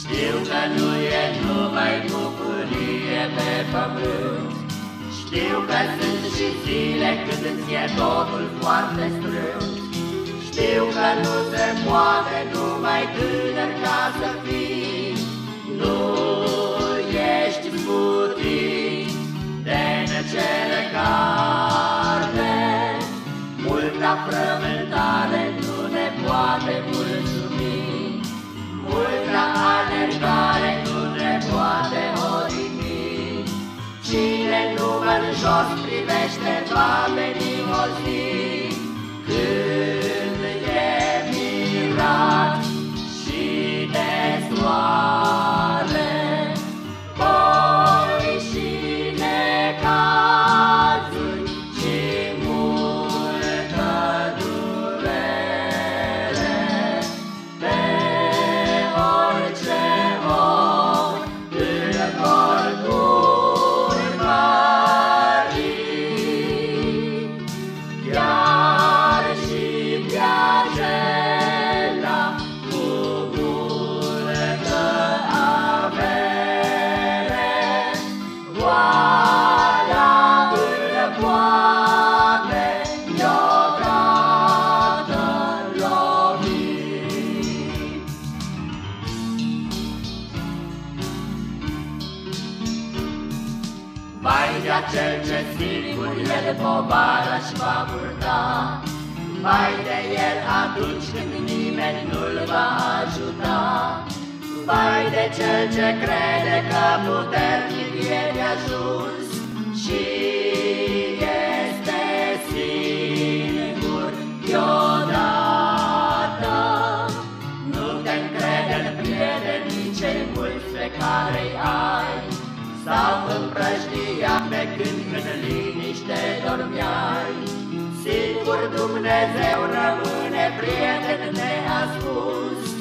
Știu că nu e numai bucurie pe pământ, Știu că sunt și zile când îți e totul foarte strânt, Știu că nu se poate numai tânăr ca să jos privește va veni o Vai de acel ce singur el povara și va purta, Vai de el atunci când nimeni nu-l va ajuta, Vai de cel ce crede că puternic e de ajuns Și este singur deodată. Nu te încrede în prietenii cei mulți pe care-i ai, când în liniște dormeai. Singur Dumnezeu rămâne prieten neascuns, sprijin